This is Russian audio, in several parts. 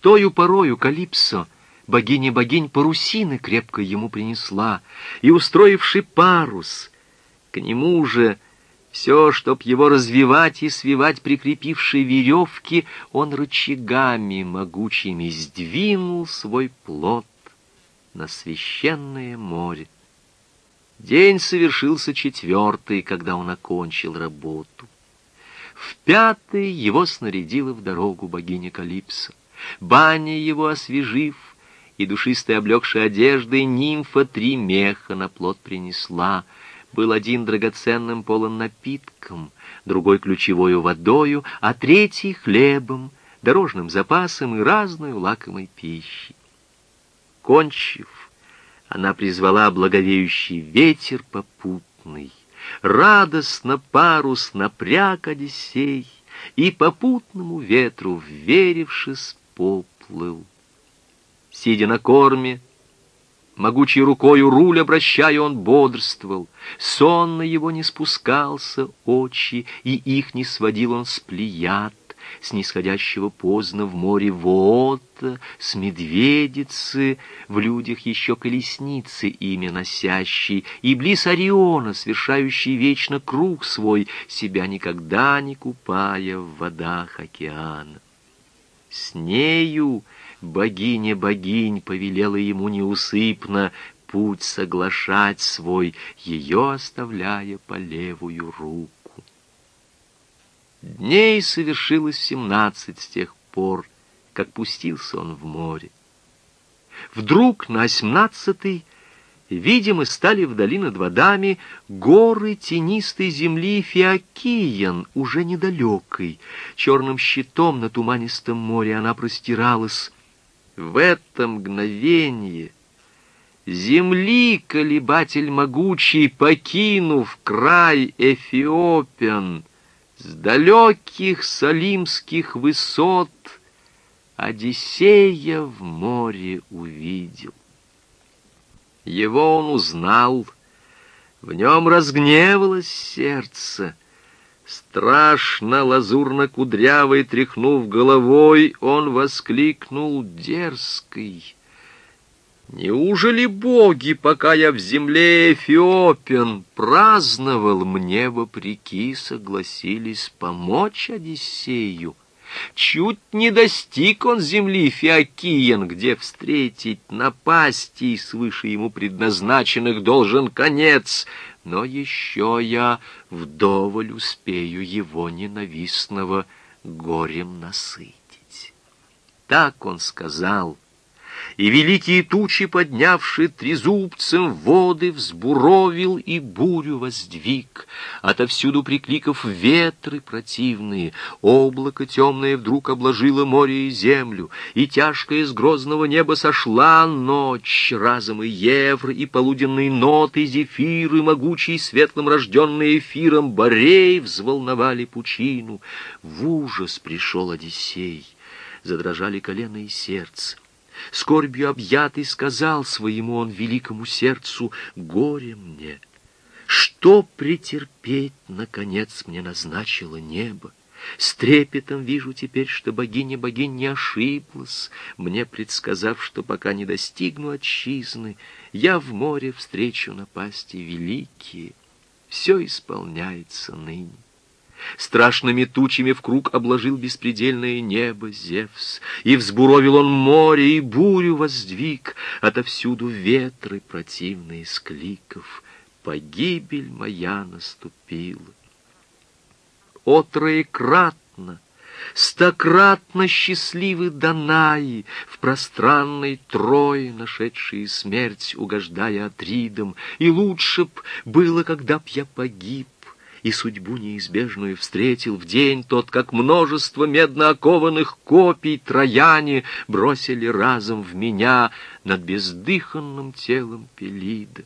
Тою порою Калипсо, богиня богинь, парусины крепко ему принесла, и, устроивший парус, к нему же все, чтоб его развивать и свивать прикрепившие веревки, он рычагами могучими сдвинул свой плод на священное море. День совершился четвертый, когда он окончил работу. В пятый его снарядила в дорогу богиня Калипсо. Баня его освежив, и душистой облегшей одеждой нимфа три меха на плод принесла. Был один драгоценным полон напитком, другой ключевою водою, а третий хлебом, дорожным запасом и разной лакомой пищей. Кончив, она призвала благовеющий ветер попутный. Радостно парус напряг Одиссей, И попутному ветру, вверившись, поплыл. Сидя на корме, могучей рукою руль обращая, он бодрствовал. Сонно его не спускался очи, и их не сводил он с плеяд с нисходящего поздно в море Воота, с медведицы, в людях еще колесницы имя носящий, и близ Ориона, совершающий вечно круг свой, себя никогда не купая в водах океана. С нею богиня богинь повелела ему неусыпно путь соглашать свой, ее оставляя по левую руку. Дней совершилось семнадцать с тех пор, как пустился он в море. Вдруг на семнадцатый, видимо, стали вдали над водами горы тенистой земли Феокиян, уже недалекой. Черным щитом на туманистом море она простиралась. В это мгновение земли колебатель могучий, покинув край Эфиопиан, с далеких салимских высот Одиссея в море увидел. Его он узнал, в нем разгневалось сердце. Страшно лазурно-кудрявой тряхнув головой, он воскликнул дерзкой — Неужели боги, пока я в земле Эфиопен праздновал, мне вопреки согласились помочь Одиссею? Чуть не достиг он земли Феокиен, где встретить напасти свыше ему предназначенных должен конец, но еще я вдоволь успею его ненавистного горем насытить. Так он сказал — и великие тучи, поднявши трезубцем, воды взбуровил и бурю воздвиг. Отовсюду прикликов ветры противные, облако темное вдруг обложило море и землю, и тяжкая из грозного неба сошла ночь, разом и евр, и полуденные ноты, зефиры, могучий светлым рожденные эфиром, борей взволновали пучину. В ужас пришел Одиссей, задрожали колено и сердце. Скорбью объятый сказал своему он великому сердцу, «Горе мне! Что претерпеть, наконец, мне назначило небо? С трепетом вижу теперь, что богиня богинь не ошиблась, мне предсказав, что пока не достигну отчизны, я в море встречу напасти великие. Все исполняется ныне. Страшными тучами в круг обложил беспредельное небо Зевс, и взбуровил он море, и бурю воздвиг, отовсюду ветры противные скликов. Погибель моя наступила. О, троекратно, стократно счастливы Данаи, в пространной Трое, нашедшие смерть, угождая Атридам, и лучше б было, когда б я погиб, и судьбу неизбежную встретил в день тот, как множество медно окованных копий трояне бросили разом в меня над бездыханным телом Пелида.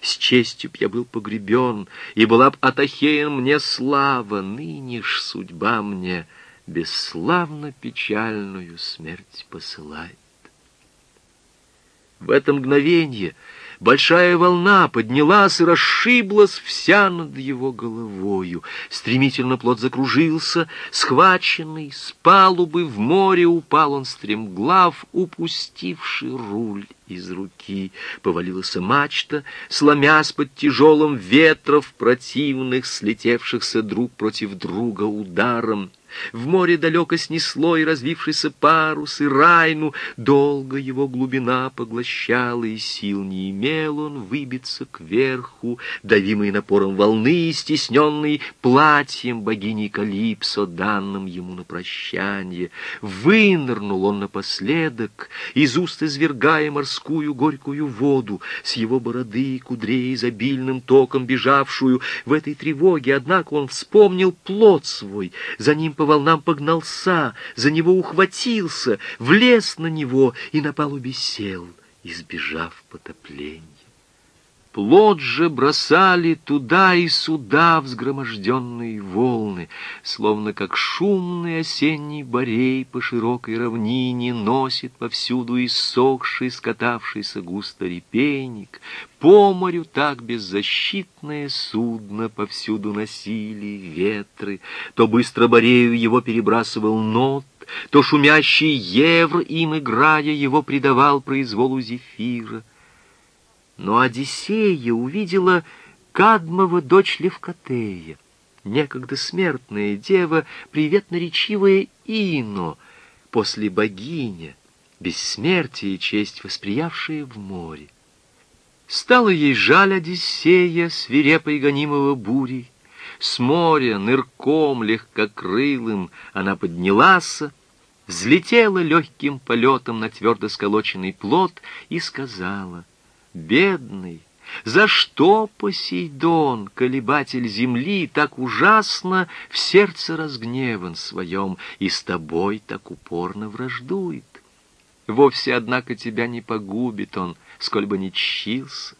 С честью б я был погребен, и была б Атахеен мне слава, ныне ж судьба мне бесславно печальную смерть посылает. В это мгновенье Большая волна поднялась и расшиблась вся над его головою. Стремительно плот закружился, схваченный, с палубы в море упал он стремглав, упустивший руль из руки. Повалилась мачта, сломясь под тяжелым ветров противных, слетевшихся друг против друга ударом. В море далеко снесло и развившийся парус, и райну. Долго его глубина поглощала, и сил не имел он выбиться кверху, давимый напором волны, стесненный платьем богини Калипсо, данным ему на прощание. Вынырнул он напоследок, из уст извергая морскую горькую воду, с его бороды и кудрей изобильным током бежавшую. В этой тревоге, однако, он вспомнил плод свой, за ним по волнам погнался, за него ухватился, влез на него и на палубе сел, избежав потопления. Плод же бросали туда и сюда взгроможденные волны, словно как шумный осенний борей по широкой равнине носит повсюду иссохший, скатавшийся густо репейник. По морю так беззащитное судно повсюду носили ветры, то быстро борею его перебрасывал нот, то шумящий евр им играя его придавал произволу зефира. Но Одиссея увидела Кадмова дочь Левкотея, некогда смертная дева, приветно речивая Ино, после богиня, бессмертие и честь восприявшая в море. Стало ей жаль Одиссея, свирепой гонимого бурей. С моря нырком легкокрылым она поднялась, взлетела легким полетом на твердо сколоченный плот и сказала, бедный, за что Посейдон, колебатель земли, так ужасно в сердце разгневан своем и с тобой так упорно враждует? Вовсе, однако, тебя не погубит он, сколь бы ни чщился.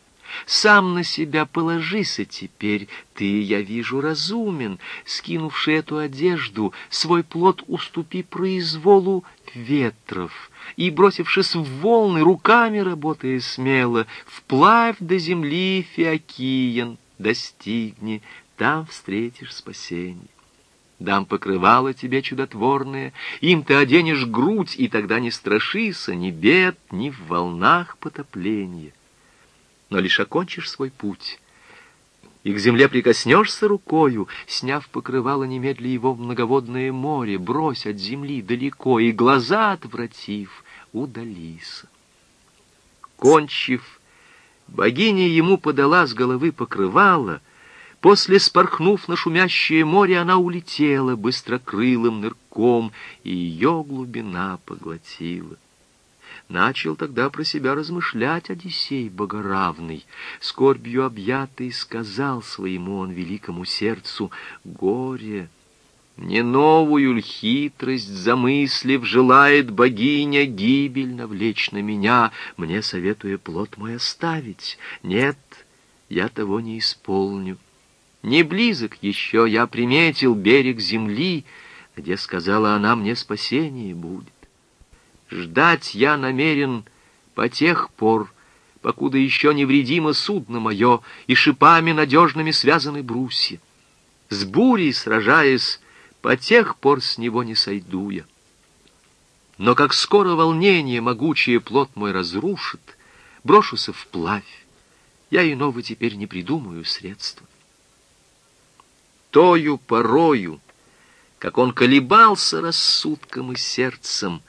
Сам на себя положися теперь, ты, я вижу, разумен, скинувший эту одежду, свой плод уступи произволу ветров, и, бросившись в волны, руками работая смело, вплавь до земли Феокиен достигни, там встретишь спасение. Дам покрывало тебе чудотворное, им ты оденешь грудь, и тогда не страшися ни бед, ни в волнах потопления но лишь окончишь свой путь, и к земле прикоснешься рукою, сняв покрывало немедля его в многоводное море, брось от земли далеко, и глаза отвратив, удалися. Кончив, богиня ему подала с головы покрывало, после, спорхнув на шумящее море, она улетела быстрокрылым нырком, и ее глубина поглотила. Начал тогда про себя размышлять Одиссей Богоравный. Скорбью объятый сказал своему он великому сердцу «Горе!» Не новую ль хитрость, замыслив, желает богиня гибель навлечь на меня, мне советуя плод мой оставить? Нет, я того не исполню. Не близок еще я приметил берег земли, где, сказала она, мне спасение будет. Ждать я намерен по тех пор, покуда еще невредимо судно мое и шипами надежными связаны брусья. С бурей сражаясь, по тех пор с него не сойду я. Но как скоро волнение могучее плод мой разрушит, брошуся вплавь, я иного теперь не придумаю средства. Тою порою, как он колебался рассудком и сердцем,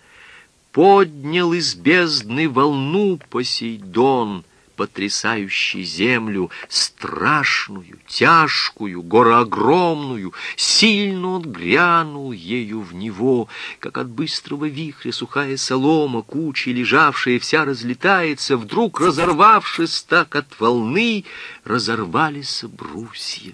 Поднял из бездны волну Посейдон, потрясающий землю, страшную, тяжкую, гороогромную, сильно он грянул ею в него, как от быстрого вихря сухая солома, кучи лежавшая, вся разлетается, вдруг разорвавшись так от волны, разорвались брусья.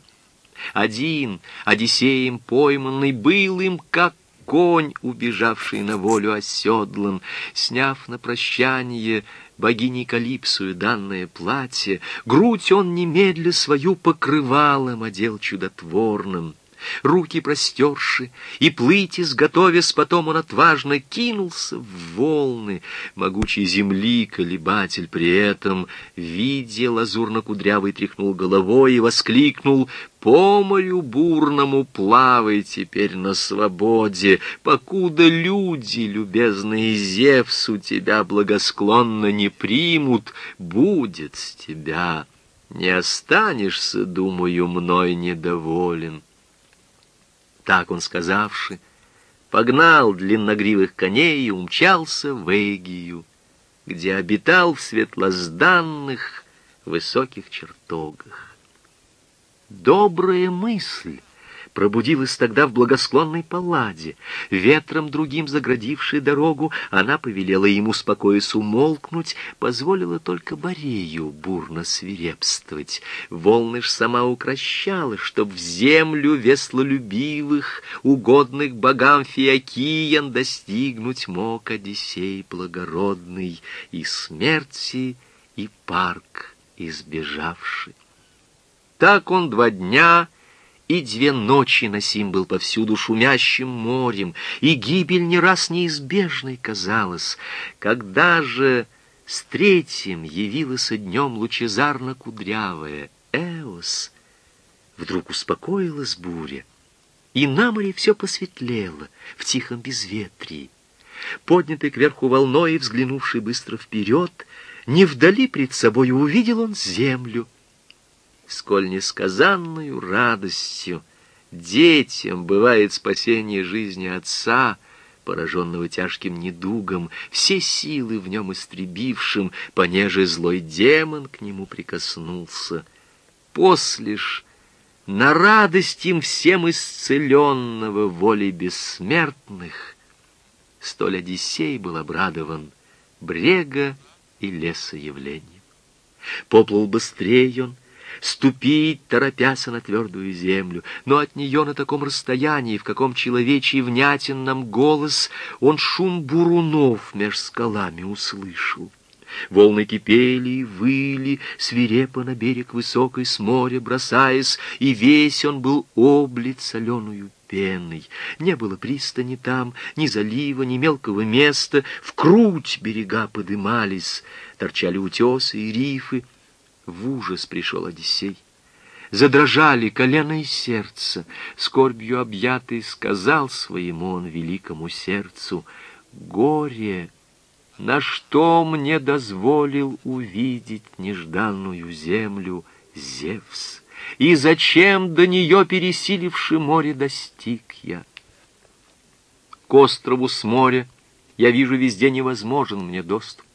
Один, Одиссеем пойманный, был им, как конь, убежавший на волю оседлан, сняв на прощание богини Калипсую данное платье, грудь он немедля свою покрывалом одел чудотворным. Руки простерши, и плыть изготовясь, потом он отважно кинулся в волны. Могучей земли колебатель при этом, видя лазурно-кудрявый, тряхнул головой и воскликнул «По морю бурному плавай теперь на свободе, покуда люди, любезные Зевсу, тебя благосклонно не примут, будет с тебя». Не останешься, думаю, мной недоволен. Так он, сказавши, погнал длинногривых коней и умчался в Эгию, где обитал в светлозданных высоких чертогах. Добрая мысль пробудилась тогда в благосклонной палладе. Ветром другим заградившей дорогу, она повелела ему спокоясь умолкнуть, позволила только Борею бурно свирепствовать. Волны ж сама укращала, чтоб в землю веслолюбивых, угодных богам Фиокиян достигнуть мог Одиссей благородный и смерти, и парк избежавший. Так он два дня и две ночи носим был повсюду шумящим морем, и гибель не раз неизбежной казалась. Когда же с третьим явилась днем лучезарно-кудрявая Эос, вдруг успокоилась буря, и на море все посветлело в тихом безветрии. Поднятый кверху волной взглянувший быстро вперед, не вдали пред собой увидел он землю — сколь несказанную радостью детям бывает спасение жизни отца, пораженного тяжким недугом, все силы в нем истребившим, понеже злой демон к нему прикоснулся. После ж на радость им всем исцеленного волей бессмертных, столь Одиссей был обрадован брега и леса явлением. Поплыл быстрее он, ступить, торопяся на твердую землю, но от нее на таком расстоянии, в каком человечий внятен нам голос, он шум бурунов меж скалами услышал. Волны кипели и выли, свирепо на берег высокой с моря бросаясь, и весь он был облит соленую пеной. Не было пристани там, ни залива, ни мелкого места, в круть берега подымались, торчали утесы и рифы, в ужас пришел Одиссей. Задрожали колено и сердце, скорбью объятый сказал своему он великому сердцу, «Горе, на что мне дозволил увидеть нежданную землю Зевс, и зачем до нее, пересиливши море, достиг я? К острову с моря я вижу везде невозможен мне доступ.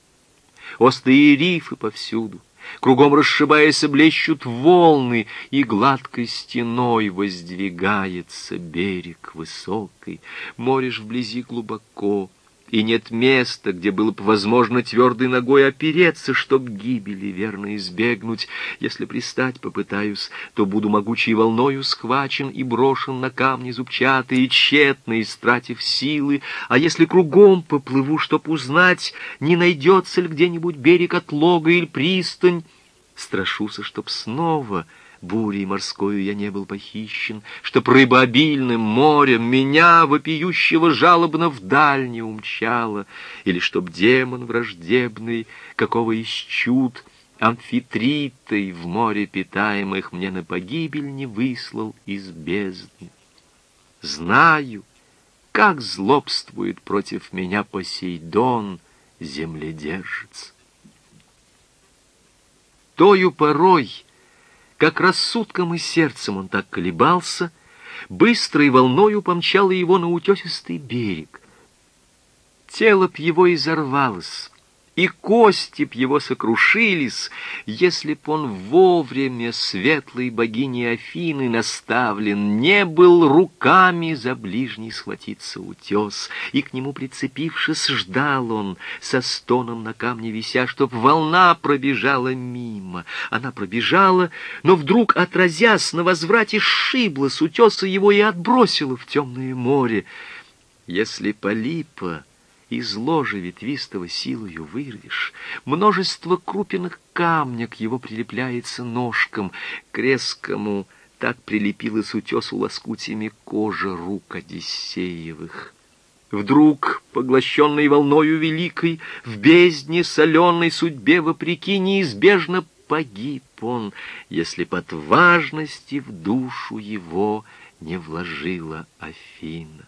Острые рифы повсюду — Кругом расшибаясь, блещут волны, и гладкой стеной воздвигается берег высокий. Море ж вблизи глубоко, и нет места, где было бы возможно твердой ногой опереться, чтоб гибели верно избегнуть. Если пристать попытаюсь, то буду могучей волною схвачен и брошен на камни зубчатые, тщетно истратив силы. А если кругом поплыву, чтоб узнать, не найдется ли где-нибудь берег от лога или пристань, страшуся, чтоб снова бурей морскою я не был похищен, чтоб рыбообильным морем меня, вопиющего жалобно, вдаль не умчало, или чтоб демон враждебный, какого из чуд, амфитритой в море питаемых мне на погибель не выслал из бездны. Знаю, как злобствует против меня Посейдон, земледержец. Тою порой как рассудком и сердцем он так колебался, быстрой волною помчало его на утесистый берег. Тело б его изорвалось, и кости б его сокрушились, если б он вовремя светлой богини Афины наставлен, не был руками за ближний схватиться утес, и к нему прицепившись, ждал он, со стоном на камне вися, чтоб волна пробежала мимо. Она пробежала, но вдруг, отразясь на возврате, сшибла с утеса его и отбросила в темное море. Если полипа из ложа ветвистого силою вырвешь, множество крупинок камня к его прилепляется ножкам, к резкому так прилепилась утесу лоскутями кожа рук Одиссеевых. Вдруг, поглощенный волною великой, в бездне соленой судьбе вопреки неизбежно погиб он, если под важности в душу его не вложила Афина.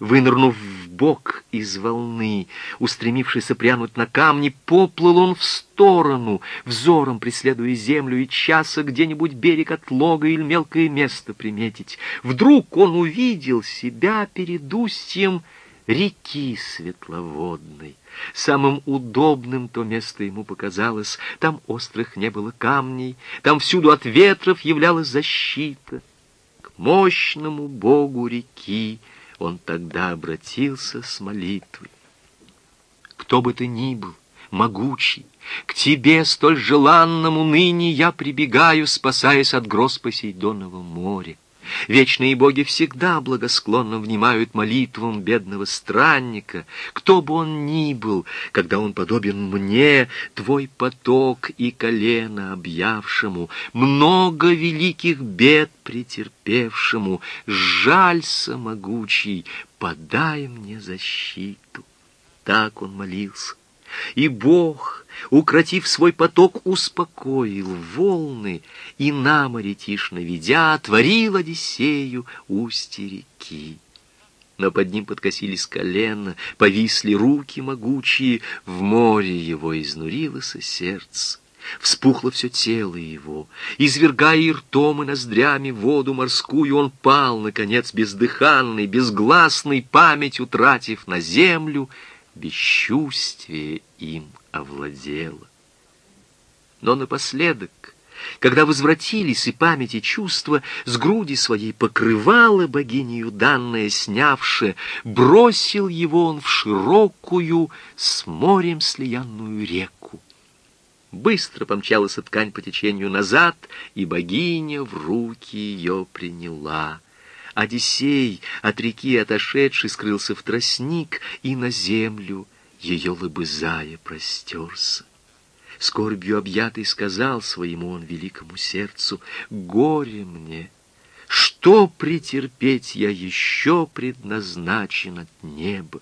Вынырнув в бок из волны, устремившись прянуть на камни, поплыл он в сторону, взором преследуя землю и часа где-нибудь берег от лога или мелкое место приметить. Вдруг он увидел себя перед устьем реки светловодной. Самым удобным то место ему показалось. Там острых не было камней, там всюду от ветров являлась защита. К мощному богу реки он тогда обратился с молитвой. Кто бы ты ни был, могучий, к тебе, столь желанному ныне, я прибегаю, спасаясь от гроз Посейдонова моря. Вечные боги всегда благосклонно внимают молитвам бедного странника, кто бы он ни был, когда он подобен мне, твой поток и колено объявшему, много великих бед претерпевшему, жалься, могучий, подай мне защиту. Так он молился. И Бог, укротив свой поток, успокоил волны, и на море тишно ведя, отворил Одиссею устье реки. Но под ним подкосились колено, повисли руки могучие, в море его изнурилось сердце. Вспухло все тело его, извергая и ртом, и ноздрями воду морскую, он пал, наконец, бездыханный, безгласный, память утратив на землю — бесчувствие им овладело. Но напоследок, когда возвратились и память и чувства, с груди своей покрывало богинею данное снявшее, бросил его он в широкую с морем слиянную реку. Быстро помчалась ткань по течению назад, и богиня в руки ее приняла — Одиссей, от реки отошедший, скрылся в тростник и на землю, ее лыбызая, простерся. Скорбью объятый сказал своему он великому сердцу, «Горе мне! Что претерпеть я еще предназначен от неба?»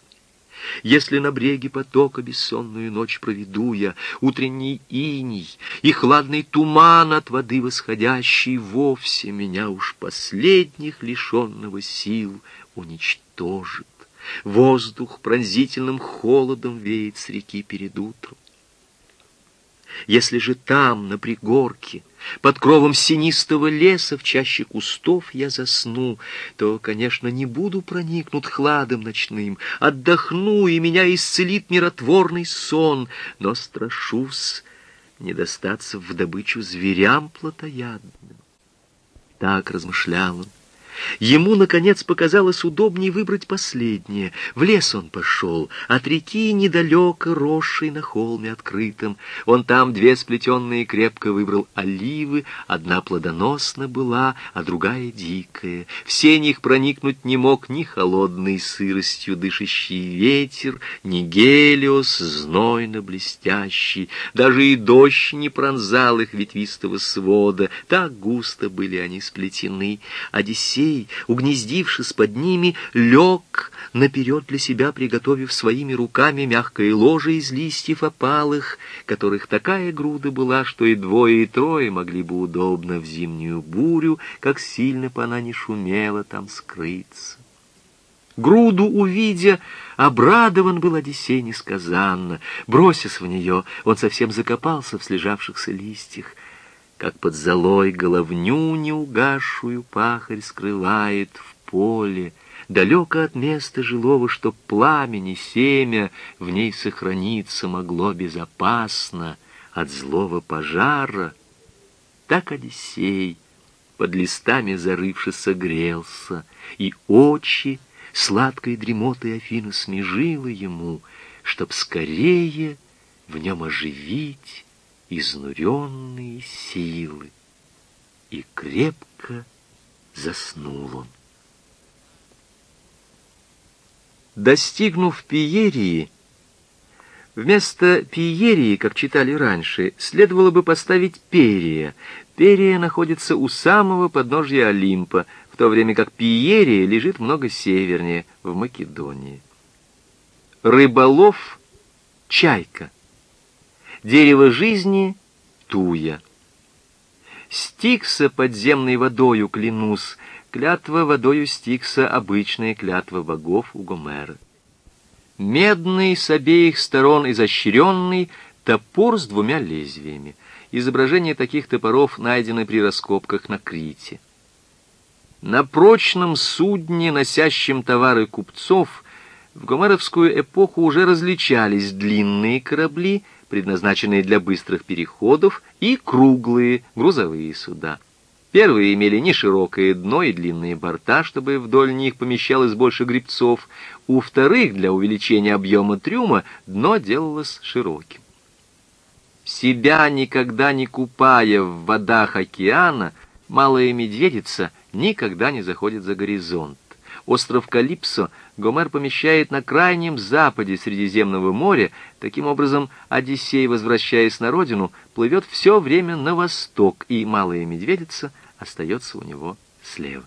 Если на бреге потока бессонную ночь проведу я, Утренний иней и хладный туман от воды восходящий Вовсе меня уж последних лишенного сил уничтожит. Воздух пронзительным холодом веет с реки перед утром. Если же там, на пригорке, под кровом синистого леса в чаще кустов я засну, то, конечно, не буду проникнут хладом ночным, отдохну, и меня исцелит миротворный сон, но страшусь не достаться в добычу зверям плотоядным. Так размышлял он. Ему, наконец, показалось удобнее выбрать последнее. В лес он пошел, от реки недалеко, росшей на холме открытом. Он там две сплетенные крепко выбрал оливы, одна плодоносна была, а другая дикая. Все них проникнуть не мог ни холодной сыростью дышащий ветер, ни гелиос знойно-блестящий. Даже и дождь не пронзал их ветвистого свода, так густо были они сплетены. Одиссей зверей, угнездившись под ними, лег наперед для себя, приготовив своими руками мягкое ложе из листьев опалых, которых такая груда была, что и двое, и трое могли бы удобно в зимнюю бурю, как сильно бы она не шумела там скрыться. Груду увидя, обрадован был Одиссей несказанно. Бросясь в нее, он совсем закопался в слежавшихся листьях как под золой головню неугасшую пахарь скрывает в поле, далеко от места жилого, чтоб пламени семя в ней сохраниться могло безопасно от злого пожара, так Одиссей, под листами зарывшись, согрелся, и очи сладкой дремотой Афина смежила ему, чтоб скорее в нем оживить изнуренные силы, и крепко заснул он. Достигнув Пиерии, Вместо пиерии, как читали раньше, следовало бы поставить перия. Перия находится у самого подножья Олимпа, в то время как пиерия лежит много севернее, в Македонии. Рыболов — чайка. Дерево жизни — туя. Стикса подземной водою клянусь, клятва водою Стикса — обычная клятва богов у Гомера медный с обеих сторон изощренный топор с двумя лезвиями. Изображения таких топоров найдены при раскопках на Крите. На прочном судне, носящем товары купцов, в гомеровскую эпоху уже различались длинные корабли, предназначенные для быстрых переходов, и круглые грузовые суда. Первые имели не широкое дно и длинные борта, чтобы вдоль них помещалось больше грибцов. У вторых, для увеличения объема трюма, дно делалось широким. Себя никогда не купая в водах океана, малая медведица никогда не заходит за горизонт. Остров Калипсо Гомер помещает на крайнем западе Средиземного моря. Таким образом, Одиссей, возвращаясь на родину, плывет все время на восток, и малая медведица остается у него слева.